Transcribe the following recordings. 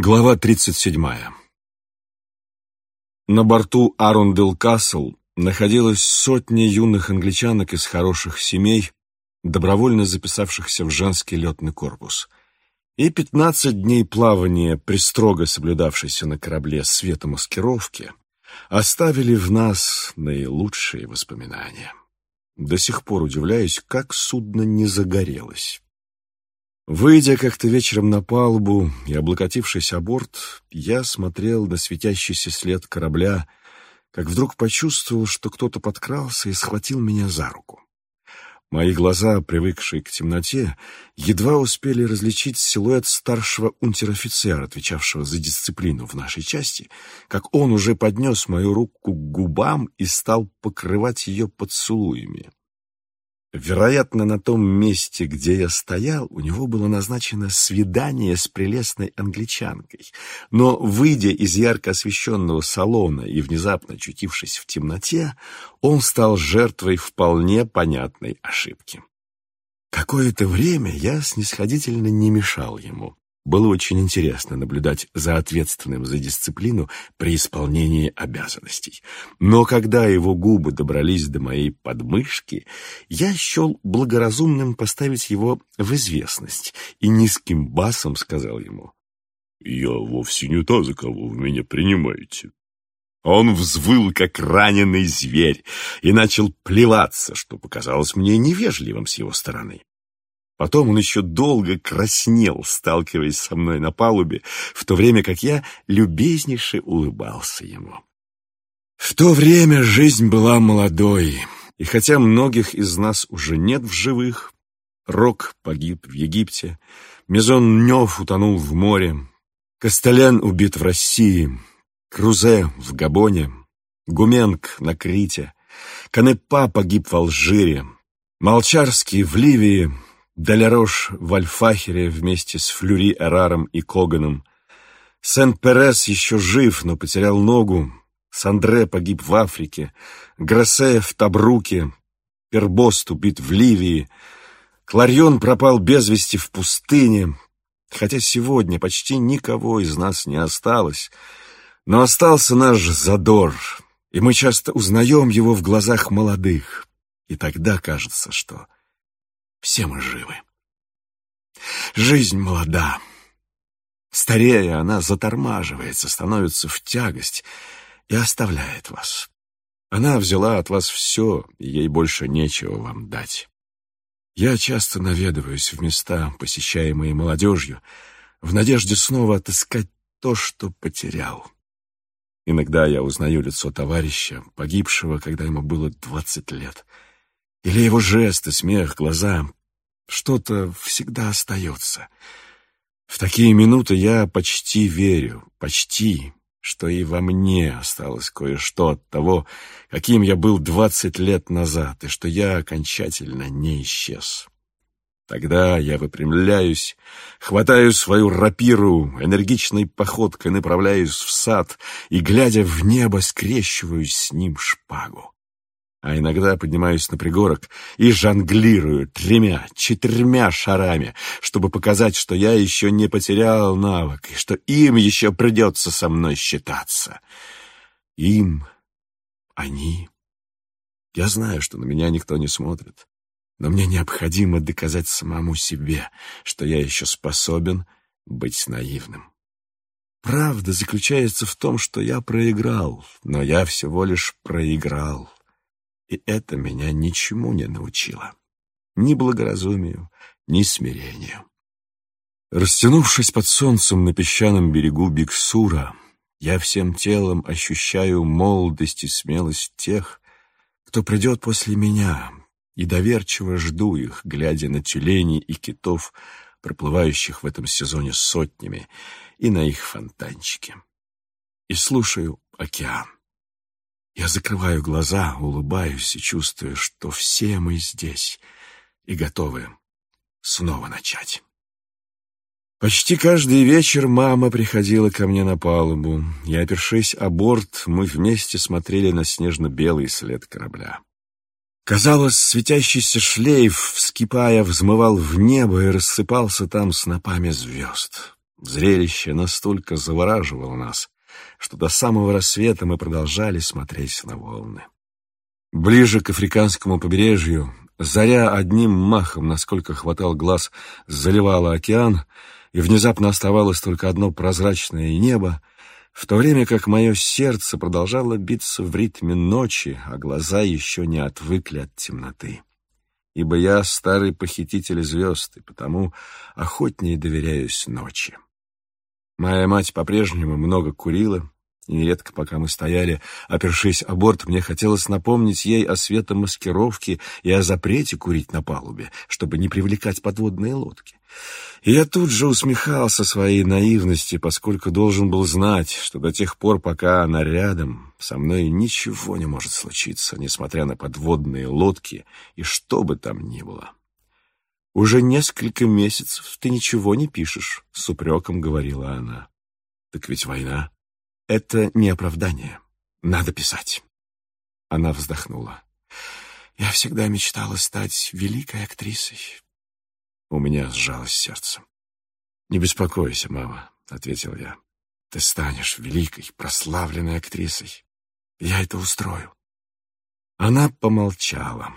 Глава 37. На борту Арундел Касл находилось сотни юных англичанок из хороших семей, добровольно записавшихся в женский летный корпус, и 15 дней плавания при строго соблюдавшейся на корабле светомаскировке оставили в нас наилучшие воспоминания. До сих пор удивляюсь, как судно не загорелось. Выйдя как-то вечером на палубу и облокотившись о борт, я смотрел на светящийся след корабля, как вдруг почувствовал, что кто-то подкрался и схватил меня за руку. Мои глаза, привыкшие к темноте, едва успели различить силуэт старшего унтер-офицера, отвечавшего за дисциплину в нашей части, как он уже поднес мою руку к губам и стал покрывать ее поцелуями. Вероятно, на том месте, где я стоял, у него было назначено свидание с прелестной англичанкой. Но, выйдя из ярко освещенного салона и внезапно очутившись в темноте, он стал жертвой вполне понятной ошибки. Какое-то время я снисходительно не мешал ему. Было очень интересно наблюдать за ответственным за дисциплину при исполнении обязанностей. Но когда его губы добрались до моей подмышки, я счел благоразумным поставить его в известность и низким басом сказал ему «Я вовсе не та, за кого вы меня принимаете». Он взвыл, как раненый зверь, и начал плеваться, что показалось мне невежливым с его стороны. Потом он еще долго краснел, сталкиваясь со мной на палубе, в то время как я любезнейше улыбался ему. В то время жизнь была молодой, и хотя многих из нас уже нет в живых, Рок погиб в Египте, Мезон Нёв утонул в море, Костелян убит в России, Крузе в Габоне, Гуменг на Крите, Канепа погиб в Алжире, Молчарский в Ливии, Далярош в Альфахере вместе с Флюри Эраром и Коганом. Сен-Перес еще жив, но потерял ногу. Сандре погиб в Африке. Гроссе в Табруке. Пербост убит в Ливии. Кларьон пропал без вести в пустыне. Хотя сегодня почти никого из нас не осталось. Но остался наш задор, и мы часто узнаем его в глазах молодых. И тогда кажется, что все мы живы. Жизнь молода. Старея, она затормаживается, становится в тягость и оставляет вас. Она взяла от вас все, и ей больше нечего вам дать. Я часто наведываюсь в места, посещаемые молодежью, в надежде снова отыскать то, что потерял. Иногда я узнаю лицо товарища, погибшего, когда ему было двадцать лет — или его жесты, смех, глаза. Что-то всегда остается. В такие минуты я почти верю, почти, что и во мне осталось кое-что от того, каким я был двадцать лет назад, и что я окончательно не исчез. Тогда я выпрямляюсь, хватаю свою рапиру, энергичной походкой направляюсь в сад и, глядя в небо, скрещиваюсь с ним шпагу а иногда поднимаюсь на пригорок и жонглирую тремя, четырьмя шарами, чтобы показать, что я еще не потерял навык и что им еще придется со мной считаться. Им, они. Я знаю, что на меня никто не смотрит, но мне необходимо доказать самому себе, что я еще способен быть наивным. Правда заключается в том, что я проиграл, но я всего лишь проиграл. И это меня ничему не научило. Ни благоразумию, ни смирению. Растянувшись под солнцем на песчаном берегу Биксура, я всем телом ощущаю молодость и смелость тех, кто придет после меня, и доверчиво жду их, глядя на тюленей и китов, проплывающих в этом сезоне сотнями, и на их фонтанчики. И слушаю океан. Я закрываю глаза, улыбаюсь и чувствую, что все мы здесь и готовы снова начать. Почти каждый вечер мама приходила ко мне на палубу, и, опершись о борт, мы вместе смотрели на снежно-белый след корабля. Казалось, светящийся шлейф, вскипая, взмывал в небо и рассыпался там снопами звезд. Зрелище настолько завораживало нас, что до самого рассвета мы продолжали смотреть на волны. Ближе к африканскому побережью заря одним махом, насколько хватал глаз, заливала океан, и внезапно оставалось только одно прозрачное небо, в то время как мое сердце продолжало биться в ритме ночи, а глаза еще не отвыкли от темноты. Ибо я старый похититель звезд, и потому охотнее доверяюсь ночи. Моя мать по-прежнему много курила, и нередко, пока мы стояли, опершись о борт, мне хотелось напомнить ей о светомаскировке и о запрете курить на палубе, чтобы не привлекать подводные лодки. И я тут же усмехался своей наивности, поскольку должен был знать, что до тех пор, пока она рядом, со мной ничего не может случиться, несмотря на подводные лодки и что бы там ни было. «Уже несколько месяцев ты ничего не пишешь», — с упреком говорила она. «Так ведь война». «Это не оправдание. Надо писать». Она вздохнула. «Я всегда мечтала стать великой актрисой». У меня сжалось сердце. «Не беспокойся, мама», — ответил я. «Ты станешь великой, прославленной актрисой. Я это устрою». Она помолчала.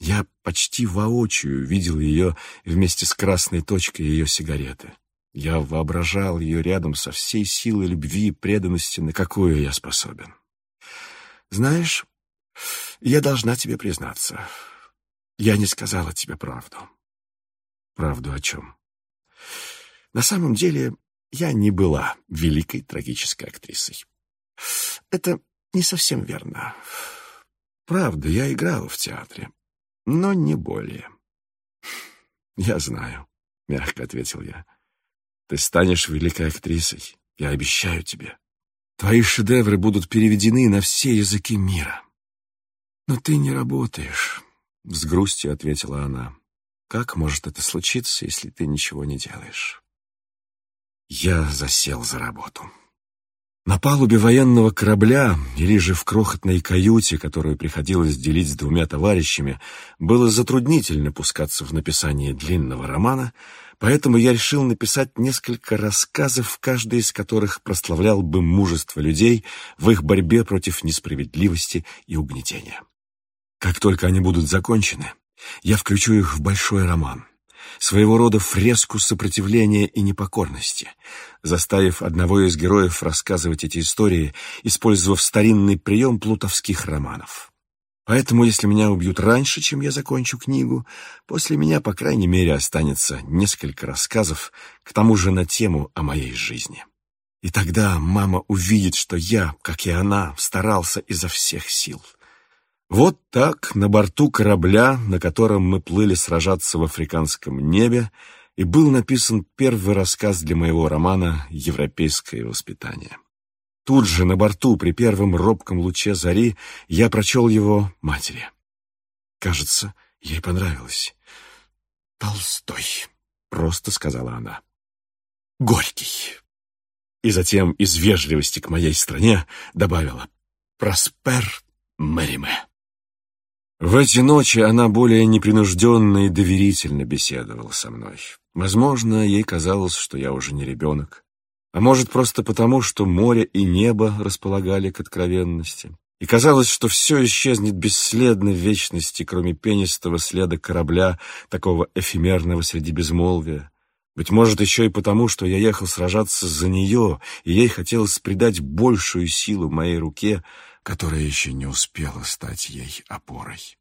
Я почти воочию видел ее вместе с красной точкой ее сигареты. Я воображал ее рядом со всей силой любви и преданности, на какую я способен. Знаешь, я должна тебе признаться. Я не сказала тебе правду. Правду о чем? На самом деле, я не была великой трагической актрисой. Это не совсем верно. Правда, я играла в театре но не более. «Я знаю», — мягко ответил я. «Ты станешь великой актрисой, я обещаю тебе. Твои шедевры будут переведены на все языки мира». «Но ты не работаешь», — с грустью ответила она. «Как может это случиться, если ты ничего не делаешь?» Я засел за работу. На палубе военного корабля, или же в крохотной каюте, которую приходилось делить с двумя товарищами, было затруднительно пускаться в написание длинного романа, поэтому я решил написать несколько рассказов, каждый из которых прославлял бы мужество людей в их борьбе против несправедливости и угнетения. Как только они будут закончены, я включу их в большой роман своего рода фреску сопротивления и непокорности, заставив одного из героев рассказывать эти истории, использовав старинный прием плутовских романов. Поэтому, если меня убьют раньше, чем я закончу книгу, после меня, по крайней мере, останется несколько рассказов, к тому же на тему о моей жизни. И тогда мама увидит, что я, как и она, старался изо всех сил — вот так, на борту корабля, на котором мы плыли сражаться в африканском небе, и был написан первый рассказ для моего романа «Европейское воспитание». Тут же, на борту, при первом робком луче зари, я прочел его матери. Кажется, ей понравилось. «Толстой», — просто сказала она. «Горький». И затем, из вежливости к моей стране, добавила «Проспер Мэриме». В эти ночи она более непринужденно и доверительно беседовала со мной. Возможно, ей казалось, что я уже не ребенок. А может, просто потому, что море и небо располагали к откровенности. И казалось, что все исчезнет бесследно в вечности, кроме пенистого следа корабля, такого эфемерного среди безмолвия. Быть может, еще и потому, что я ехал сражаться за нее, и ей хотелось придать большую силу моей руке, которая еще не успела стать ей опорой.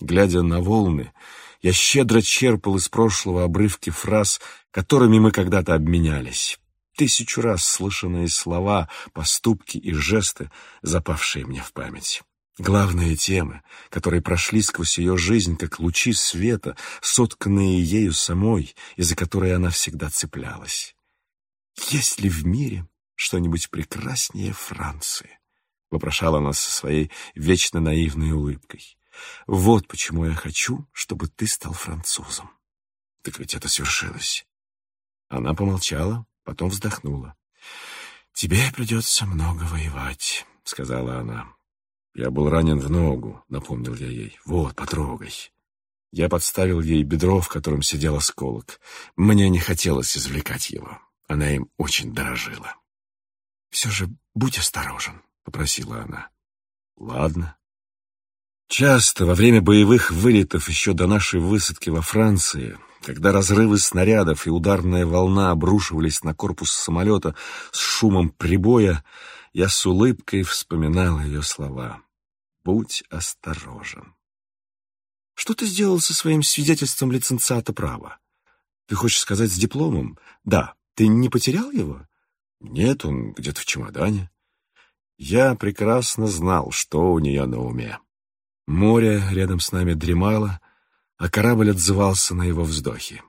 Глядя на волны, я щедро черпал из прошлого обрывки фраз, которыми мы когда-то обменялись. Тысячу раз слышанные слова, поступки и жесты, запавшие мне в память. Главные темы, которые прошли сквозь ее жизнь, как лучи света, сотканные ею самой, и за которые она всегда цеплялась. Есть ли в мире что-нибудь прекраснее Франции? Вопрошала она со своей вечно наивной улыбкой. «Вот почему я хочу, чтобы ты стал французом». «Так ведь это свершилось». Она помолчала, потом вздохнула. «Тебе придется много воевать», — сказала она. «Я был ранен в ногу», — напомнил я ей. «Вот, потрогай». Я подставил ей бедро, в котором сидел осколок. Мне не хотелось извлекать его. Она им очень дорожила. «Все же будь осторожен», — попросила она. «Ладно». Часто во время боевых вылетов еще до нашей высадки во Франции, когда разрывы снарядов и ударная волна обрушивались на корпус самолета с шумом прибоя, я с улыбкой вспоминал ее слова. «Будь осторожен». «Что ты сделал со своим свидетельством лиценциата права? Ты хочешь сказать с дипломом? Да. Ты не потерял его?» «Нет, он где-то в чемодане». Я прекрасно знал, что у нее на уме. Море рядом с нами дремало, а корабль отзывался на его вздохи.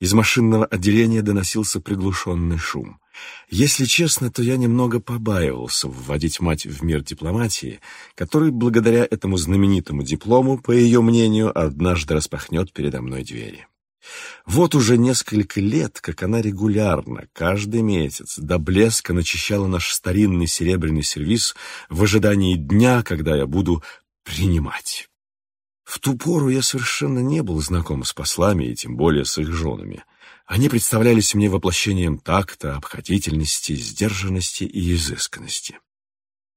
Из машинного отделения доносился приглушенный шум. Если честно, то я немного побаивался вводить мать в мир дипломатии, который, благодаря этому знаменитому диплому, по ее мнению, однажды распахнет передо мной двери. Вот уже несколько лет, как она регулярно, каждый месяц, до блеска начищала наш старинный серебряный сервиз в ожидании дня, когда я буду принимать. В ту пору я совершенно не был знаком с послами и тем более с их женами. Они представлялись мне воплощением такта, обходительности, сдержанности и изысканности.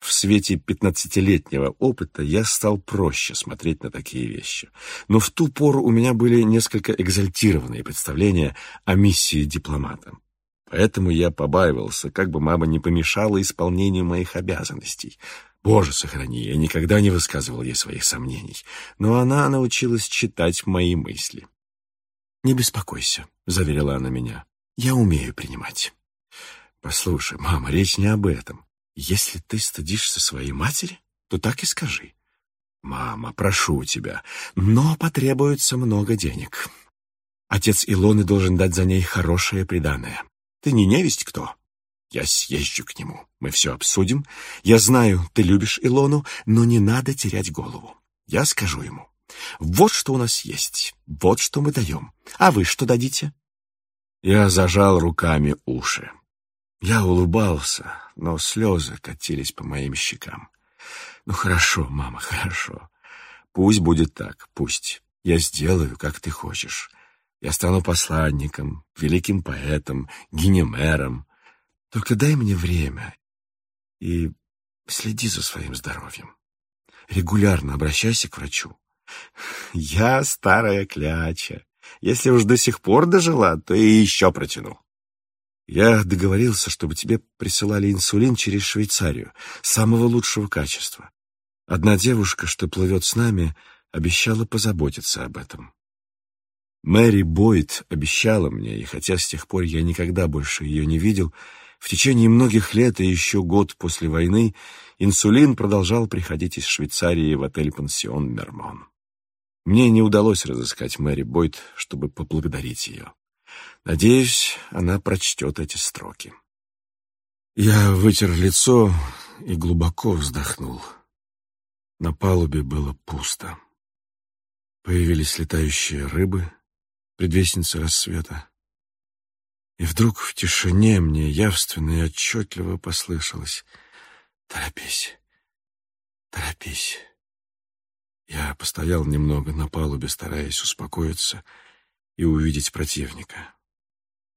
В свете пятнадцатилетнего опыта я стал проще смотреть на такие вещи. Но в ту пору у меня были несколько экзальтированные представления о миссии дипломата. Поэтому я побаивался, как бы мама не помешала исполнению моих обязанностей — Боже, сохрани, я никогда не высказывал ей своих сомнений, но она научилась читать мои мысли. «Не беспокойся», — заверила она меня, — «я умею принимать». «Послушай, мама, речь не об этом. Если ты стыдишься своей матери, то так и скажи. Мама, прошу тебя, но потребуется много денег. Отец Илоны должен дать за ней хорошее приданое. Ты не невесть кто?» Я съезжу к нему. Мы все обсудим. Я знаю, ты любишь Илону, но не надо терять голову. Я скажу ему. Вот что у нас есть, вот что мы даем. А вы что дадите? Я зажал руками уши. Я улыбался, но слезы катились по моим щекам. Ну хорошо, мама, хорошо. Пусть будет так, пусть. Я сделаю, как ты хочешь. Я стану посланником, великим поэтом, генемером, только дай мне время и следи за своим здоровьем. Регулярно обращайся к врачу. Я старая кляча. Если уж до сих пор дожила, то и еще протяну. Я договорился, чтобы тебе присылали инсулин через Швейцарию, самого лучшего качества. Одна девушка, что плывет с нами, обещала позаботиться об этом. Мэри Бойд обещала мне, и хотя с тех пор я никогда больше ее не видел, в течение многих лет и еще год после войны инсулин продолжал приходить из Швейцарии в отель-пансион «Мермон». Мне не удалось разыскать Мэри Бойд, чтобы поблагодарить ее. Надеюсь, она прочтет эти строки. Я вытер лицо и глубоко вздохнул. На палубе было пусто. Появились летающие рыбы, предвестницы рассвета. И вдруг в тишине мне явственно и отчетливо послышалось «Торопись, торопись». Я постоял немного на палубе, стараясь успокоиться и увидеть противника.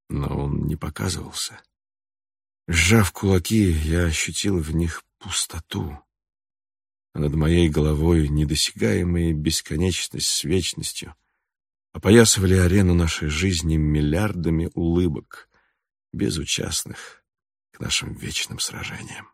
Но он не показывался. Сжав кулаки, я ощутил в них пустоту. Над моей головой недосягаемая бесконечность с вечностью — опоясывали арену нашей жизни миллиардами улыбок, безучастных к нашим вечным сражениям.